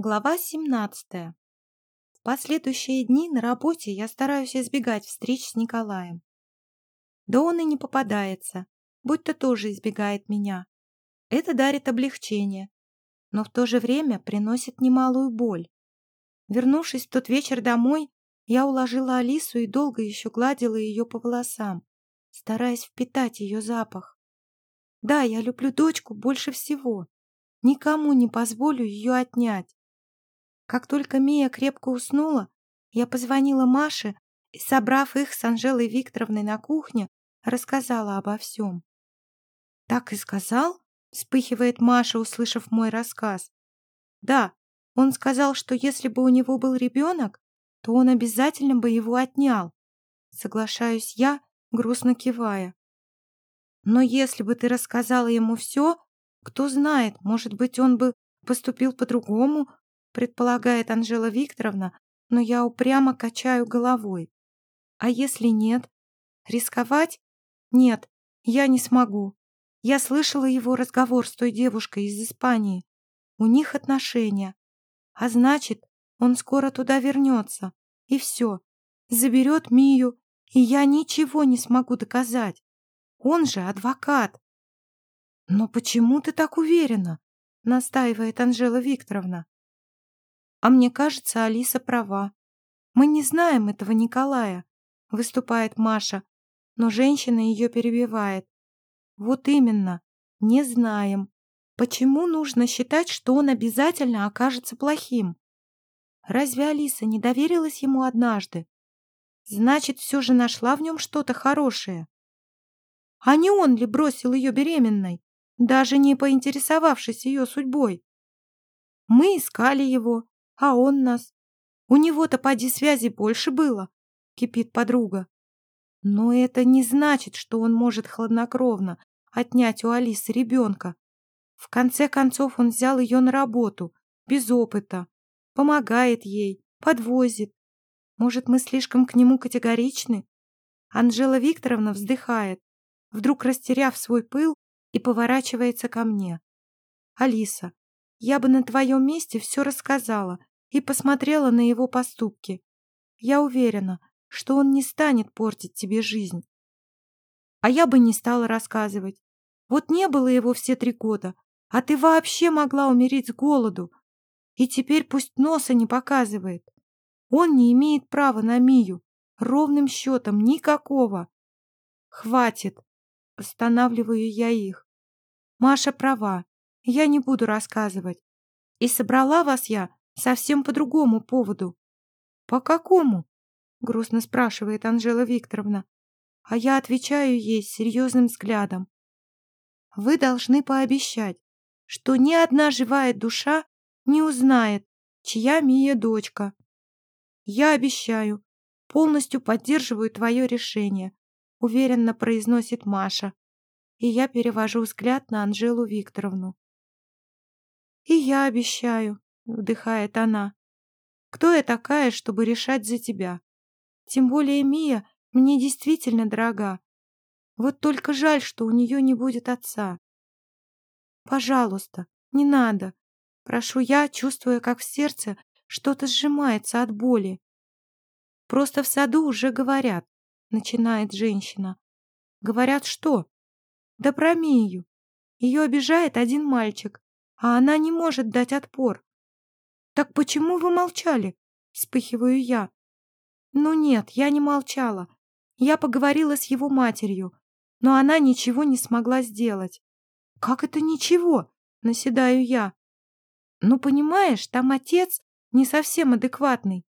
Глава 17. В последующие дни на работе я стараюсь избегать встреч с Николаем. Да он и не попадается, будь-то тоже избегает меня. Это дарит облегчение, но в то же время приносит немалую боль. Вернувшись в тот вечер домой, я уложила Алису и долго еще гладила ее по волосам, стараясь впитать ее запах. Да, я люблю дочку больше всего. Никому не позволю ее отнять. Как только Мия крепко уснула, я позвонила Маше и, собрав их с Анжелой Викторовной на кухне, рассказала обо всем. «Так и сказал?» — вспыхивает Маша, услышав мой рассказ. «Да, он сказал, что если бы у него был ребенок, то он обязательно бы его отнял. Соглашаюсь я, грустно кивая. Но если бы ты рассказала ему все, кто знает, может быть, он бы поступил по-другому, предполагает Анжела Викторовна, но я упрямо качаю головой. А если нет? Рисковать? Нет, я не смогу. Я слышала его разговор с той девушкой из Испании. У них отношения. А значит, он скоро туда вернется. И все. Заберет Мию, и я ничего не смогу доказать. Он же адвокат. Но почему ты так уверена? Настаивает Анжела Викторовна. А мне кажется, Алиса права. Мы не знаем этого Николая, выступает Маша, но женщина ее перебивает. Вот именно, не знаем. Почему нужно считать, что он обязательно окажется плохим? Разве Алиса не доверилась ему однажды? Значит, все же нашла в нем что-то хорошее. А не он ли бросил ее беременной, даже не поинтересовавшись ее судьбой? Мы искали его, а он нас. У него-то поди связи больше было, кипит подруга. Но это не значит, что он может хладнокровно отнять у Алисы ребенка. В конце концов он взял ее на работу, без опыта, помогает ей, подвозит. Может, мы слишком к нему категоричны? Анжела Викторовна вздыхает, вдруг растеряв свой пыл и поворачивается ко мне. Алиса, я бы на твоем месте все рассказала и посмотрела на его поступки. Я уверена, что он не станет портить тебе жизнь. А я бы не стала рассказывать. Вот не было его все три года, а ты вообще могла умереть с голоду. И теперь пусть носа не показывает. Он не имеет права на Мию. Ровным счетом никакого. Хватит. Останавливаю я их. Маша права. Я не буду рассказывать. И собрала вас я совсем по другому поводу. По какому? Грустно спрашивает Анжела Викторовна. А я отвечаю ей серьезным взглядом. Вы должны пообещать, что ни одна живая душа не узнает, чья Мия дочка. Я обещаю, полностью поддерживаю твое решение, уверенно произносит Маша. И я перевожу взгляд на Анжелу Викторовну. И я обещаю, вдыхает она. Кто я такая, чтобы решать за тебя? Тем более Мия мне действительно дорога. Вот только жаль, что у нее не будет отца. Пожалуйста, не надо. Прошу я, чувствуя, как в сердце что-то сжимается от боли. Просто в саду уже говорят, начинает женщина. Говорят что? Да про Мию. Ее обижает один мальчик, а она не может дать отпор. «Так почему вы молчали?» — вспыхиваю я. «Ну нет, я не молчала. Я поговорила с его матерью, но она ничего не смогла сделать». «Как это ничего?» — наседаю я. «Ну, понимаешь, там отец не совсем адекватный.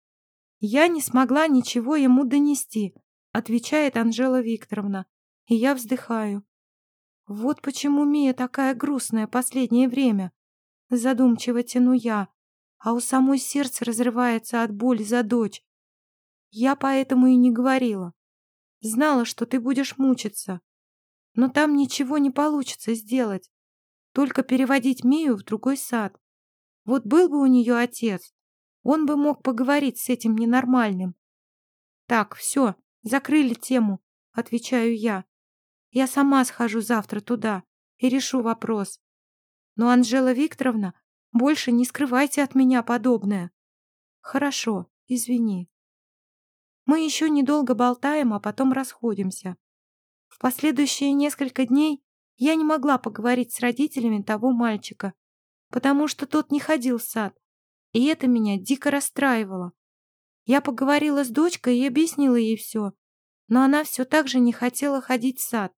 Я не смогла ничего ему донести», — отвечает Анжела Викторовна, и я вздыхаю. «Вот почему Мия такая грустная последнее время», — задумчиво тяну я а у самой сердце разрывается от боли за дочь. Я поэтому и не говорила. Знала, что ты будешь мучиться. Но там ничего не получится сделать. Только переводить Мию в другой сад. Вот был бы у нее отец, он бы мог поговорить с этим ненормальным. Так, все, закрыли тему, отвечаю я. Я сама схожу завтра туда и решу вопрос. Но Анжела Викторовна Больше не скрывайте от меня подобное. Хорошо, извини. Мы еще недолго болтаем, а потом расходимся. В последующие несколько дней я не могла поговорить с родителями того мальчика, потому что тот не ходил в сад, и это меня дико расстраивало. Я поговорила с дочкой и объяснила ей все, но она все так же не хотела ходить в сад.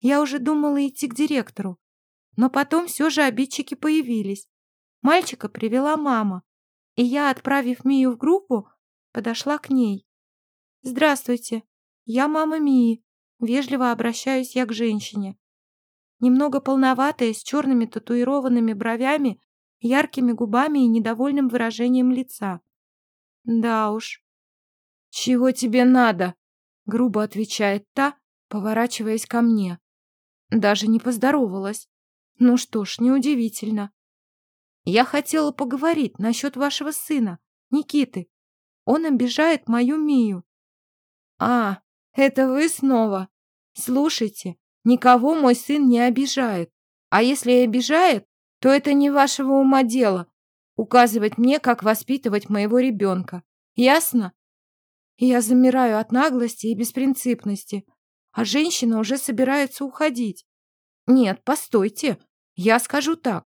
Я уже думала идти к директору, но потом все же обидчики появились. Мальчика привела мама, и я, отправив Мию в группу, подошла к ней. «Здравствуйте, я мама Мии», вежливо обращаюсь я к женщине. Немного полноватая, с черными татуированными бровями, яркими губами и недовольным выражением лица. Да уж. «Чего тебе надо?» — грубо отвечает та, поворачиваясь ко мне. Даже не поздоровалась. Ну что ж, неудивительно. Я хотела поговорить насчет вашего сына, Никиты. Он обижает мою Мию. А, это вы снова? Слушайте, никого мой сын не обижает. А если и обижает, то это не вашего ума дело. Указывать мне, как воспитывать моего ребенка. Ясно? Я замираю от наглости и беспринципности, а женщина уже собирается уходить. Нет, постойте, я скажу так.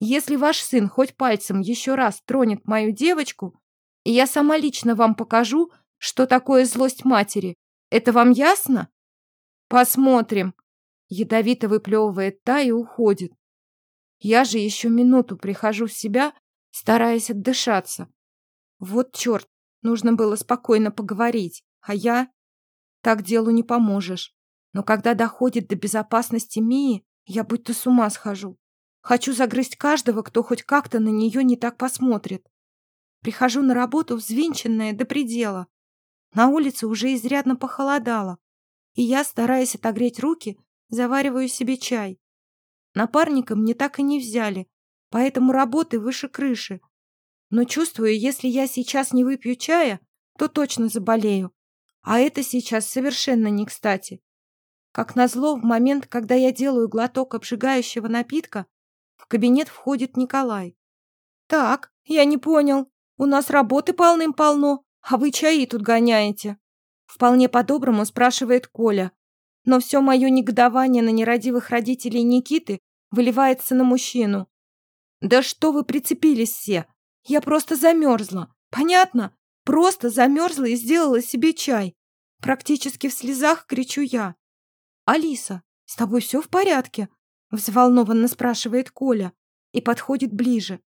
Если ваш сын хоть пальцем еще раз тронет мою девочку, я сама лично вам покажу, что такое злость матери, это вам ясно? Посмотрим. Ядовито выплевывает та и уходит. Я же еще минуту прихожу в себя, стараясь отдышаться. Вот черт, нужно было спокойно поговорить, а я... Так делу не поможешь. Но когда доходит до безопасности Мии, я будто с ума схожу. Хочу загрызть каждого, кто хоть как-то на нее не так посмотрит. Прихожу на работу взвинченная до предела. На улице уже изрядно похолодало, и я, стараясь отогреть руки, завариваю себе чай. Напарника мне так и не взяли, поэтому работы выше крыши. Но чувствую, если я сейчас не выпью чая, то точно заболею. А это сейчас совершенно не кстати. Как назло, в момент, когда я делаю глоток обжигающего напитка, в кабинет входит Николай. «Так, я не понял. У нас работы полным-полно, а вы чаи тут гоняете?» Вполне по-доброму спрашивает Коля. Но все мое негодование на нерадивых родителей Никиты выливается на мужчину. «Да что вы прицепились все? Я просто замерзла. Понятно? Просто замерзла и сделала себе чай. Практически в слезах кричу я. «Алиса, с тобой все в порядке?» Взволнованно спрашивает Коля и подходит ближе.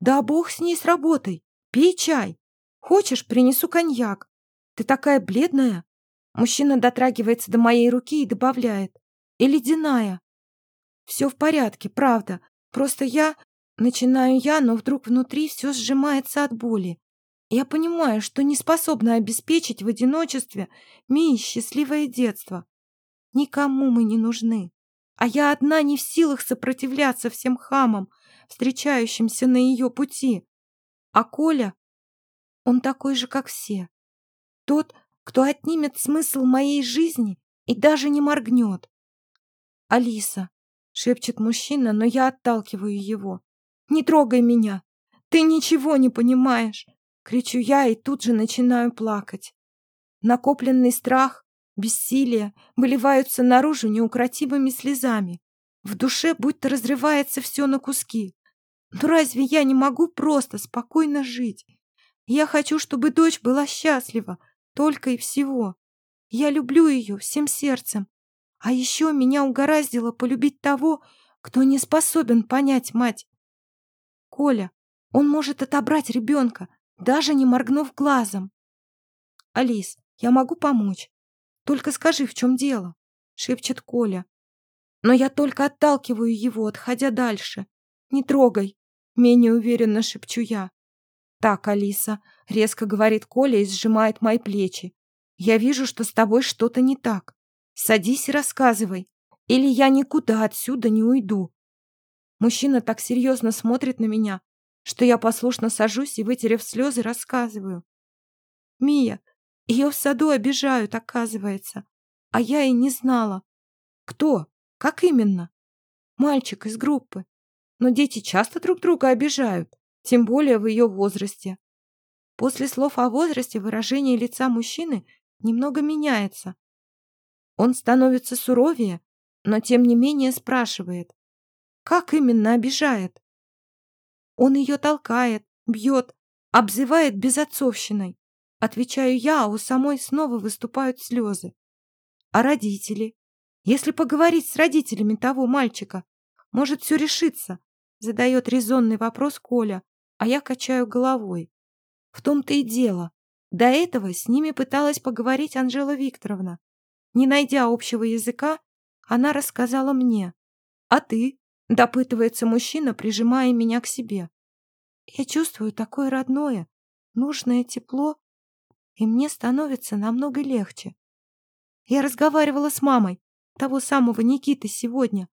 Да бог с ней с работой. Пей чай. Хочешь, принесу коньяк. Ты такая бледная. Мужчина дотрагивается до моей руки и добавляет. И ледяная. Все в порядке, правда. Просто я... Начинаю я, но вдруг внутри все сжимается от боли. Я понимаю, что не способна обеспечить в одиночестве Мии счастливое детство. Никому мы не нужны. А я одна не в силах сопротивляться всем хамам, встречающимся на ее пути. А Коля, он такой же, как все. Тот, кто отнимет смысл моей жизни и даже не моргнет. «Алиса», — шепчет мужчина, но я отталкиваю его. «Не трогай меня! Ты ничего не понимаешь!» Кричу я и тут же начинаю плакать. Накопленный страх, бессилие выливаются наружу неукротимыми слезами. В душе будто разрывается все на куски. Но разве я не могу просто спокойно жить? Я хочу, чтобы дочь была счастлива, только и всего. Я люблю ее всем сердцем. А еще меня угораздило полюбить того, кто не способен понять мать. Коля, он может отобрать ребенка, даже не моргнув глазом. Алис, я могу помочь. Только скажи, в чем дело?» — шепчет Коля. Но я только отталкиваю его, отходя дальше. «Не трогай!» — менее уверенно шепчу я. «Так, Алиса», — резко говорит Коля и сжимает мои плечи. «Я вижу, что с тобой что-то не так. Садись и рассказывай, или я никуда отсюда не уйду». Мужчина так серьезно смотрит на меня, что я послушно сажусь и, вытерев слезы, рассказываю. «Мия, ее в саду обижают, оказывается. А я и не знала. Кто? Как именно? Мальчик из группы. но дети часто друг друга обижают, тем более в ее возрасте. После слов о возрасте выражение лица мужчины немного меняется. Он становится суровее, но тем не менее спрашивает, как именно обижает. Он ее толкает, бьет, обзывает безотцовщиной. Отвечаю я, а у самой снова выступают слезы. А родители? Если поговорить с родителями того мальчика, может, все решится? Задает резонный вопрос Коля, а я качаю головой. В том-то и дело. До этого с ними пыталась поговорить Анжела Викторовна. Не найдя общего языка, она рассказала мне. «А ты?» — допытывается мужчина, прижимая меня к себе. Я чувствую такое родное, нужное тепло, и мне становится намного легче. Я разговаривала с мамой того самого Никиты сегодня,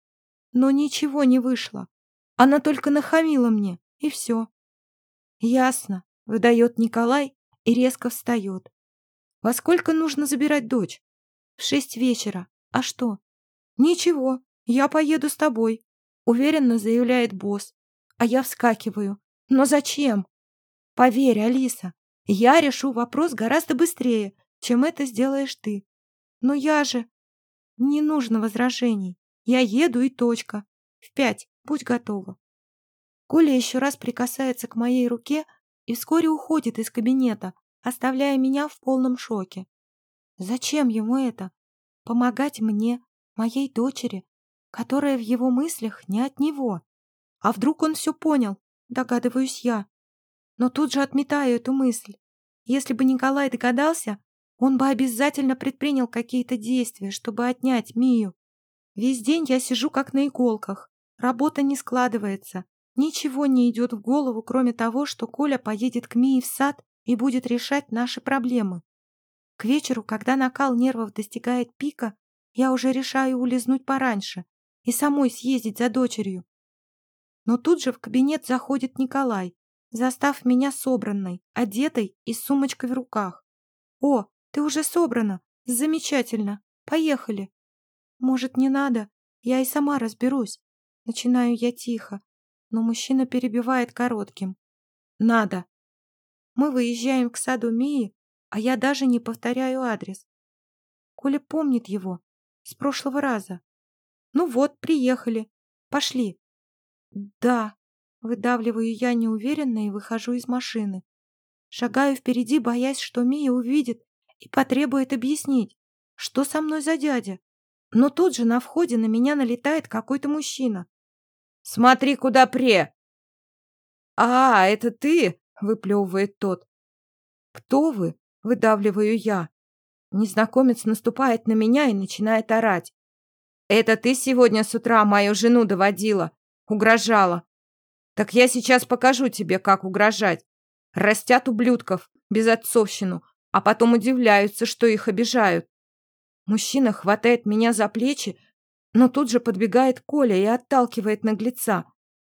но ничего не вышло. Она только нахамила мне, и все. Ясно, выдает Николай и резко встает. Во сколько нужно забирать дочь? В шесть вечера. А что? Ничего, я поеду с тобой, уверенно заявляет босс. А я вскакиваю. Но зачем? Поверь, Алиса, я решу вопрос гораздо быстрее, чем это сделаешь ты. Но я же... Не нужно возражений. Я еду и точка. В пять. Будь готова. Коля еще раз прикасается к моей руке и вскоре уходит из кабинета, оставляя меня в полном шоке. Зачем ему это? Помогать мне, моей дочери, которая в его мыслях не от него. А вдруг он все понял, догадываюсь я. Но тут же отметаю эту мысль. Если бы Николай догадался, он бы обязательно предпринял какие-то действия, чтобы отнять Мию. Весь день я сижу как на иголках. Работа не складывается. Ничего не идет в голову, кроме того, что Коля поедет к Мии в сад и будет решать наши проблемы. К вечеру, когда накал нервов достигает пика, я уже решаю улизнуть пораньше и самой съездить за дочерью. Но тут же в кабинет заходит Николай, застав меня собранной, одетой и с сумочкой в руках. «О, ты уже собрана! Замечательно! Поехали!» «Может, не надо? Я и сама разберусь». Начинаю я тихо, но мужчина перебивает коротким. «Надо!» Мы выезжаем к саду Мии, а я даже не повторяю адрес. Коля помнит его с прошлого раза. «Ну вот, приехали. Пошли». «Да», — выдавливаю я неуверенно и выхожу из машины. Шагаю впереди, боясь, что Мия увидит и потребует объяснить, что со мной за дядя. Но тут же на входе на меня налетает какой-то мужчина. «Смотри, куда пре!» «А, это ты?» — выплевывает тот. «Кто вы?» — выдавливаю я. Незнакомец наступает на меня и начинает орать. «Это ты сегодня с утра мою жену доводила, угрожала. Так я сейчас покажу тебе, как угрожать. Растят ублюдков, безотцовщину, а потом удивляются, что их обижают. Мужчина хватает меня за плечи, но тут же подбегает Коля и отталкивает наглеца.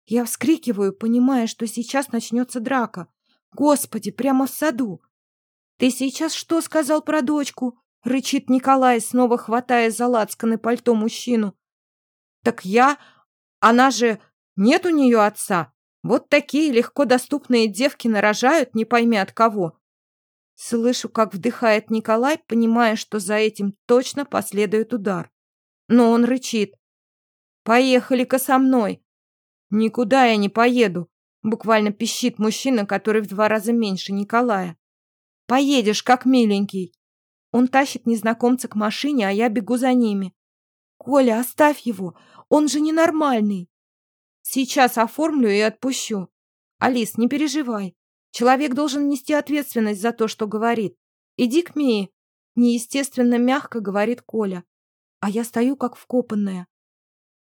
Я вскрикиваю, понимая, что сейчас начнется драка. Господи, прямо в саду. «Ты сейчас что сказал про дочку?» — рычит Николай, снова хватая за лацканы пальто мужчину. «Так я... Она же... Нет у нее отца. Вот такие легко доступные девки нарожают, не пойми от кого. Слышу, как вдыхает Николай, понимая, что за этим точно последует удар. Но он рычит. «Поехали-ка со мной!» «Никуда я не поеду!» Буквально пищит мужчина, который в два раза меньше Николая. «Поедешь, как миленький!» Он тащит незнакомца к машине, а я бегу за ними. «Коля, оставь его! Он же ненормальный!» «Сейчас оформлю и отпущу!» «Алис, не переживай. Человек должен нести ответственность за то, что говорит. Иди к Мии. Неестественно мягко говорит Коля. А я стою как вкопанная.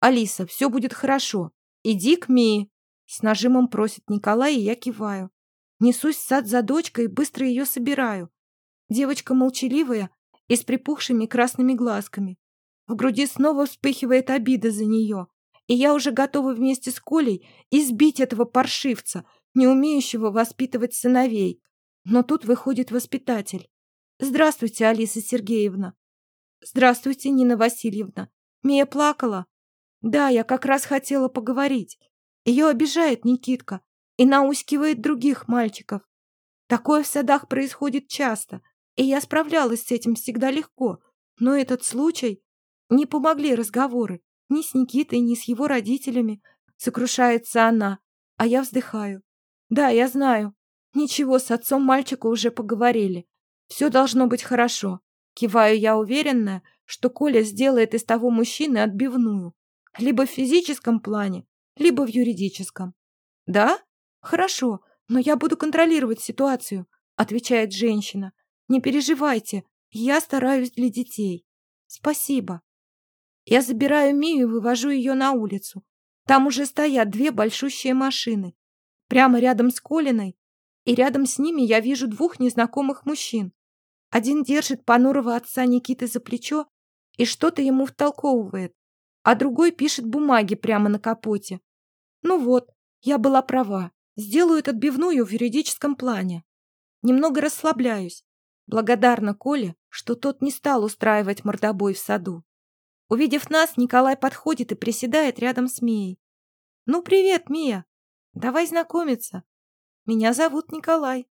Алиса, все будет хорошо. Иди к Мии. С нажимом просит Николай, и я киваю. Несусь в сад за дочкой и быстро ее собираю. Девочка молчаливая и с припухшими красными глазками. В груди снова вспыхивает обида за нее. И я уже готова вместе с Колей избить этого паршивца, не умеющего воспитывать сыновей. Но тут выходит воспитатель. «Здравствуйте, Алиса Сергеевна». «Здравствуйте, Нина Васильевна. Мия плакала?» «Да, я как раз хотела поговорить. Ее обижает Никитка и наускивает других мальчиков. Такое в садах происходит часто, и я справлялась с этим всегда легко. Но этот случай... Не помогли разговоры ни с Никитой, ни с его родителями. Сокрушается она, а я вздыхаю. Да, я знаю. Ничего, с отцом мальчика уже поговорили. Все должно быть хорошо. Киваю я уверенная, что Коля сделает из того мужчины отбивную. Либо в физическом плане, либо в юридическом. Да? Хорошо, но я буду контролировать ситуацию, отвечает женщина. Не переживайте, я стараюсь для детей. Спасибо. Я забираю Мию и вывожу ее на улицу. Там уже стоят две большущие машины. Прямо рядом с Колиной, и рядом с ними я вижу двух незнакомых мужчин. Один держит понурого отца Никиты за плечо и что-то ему втолковывает, а другой пишет бумаги прямо на капоте. Ну вот, я была права. Сделаю отбивную в юридическом плане. Немного расслабляюсь. Благодарна Коле, что тот не стал устраивать мордобой в саду. Увидев нас, Николай подходит и приседает рядом с Мией. «Ну, привет, Мия! Давай знакомиться. Меня зовут Николай.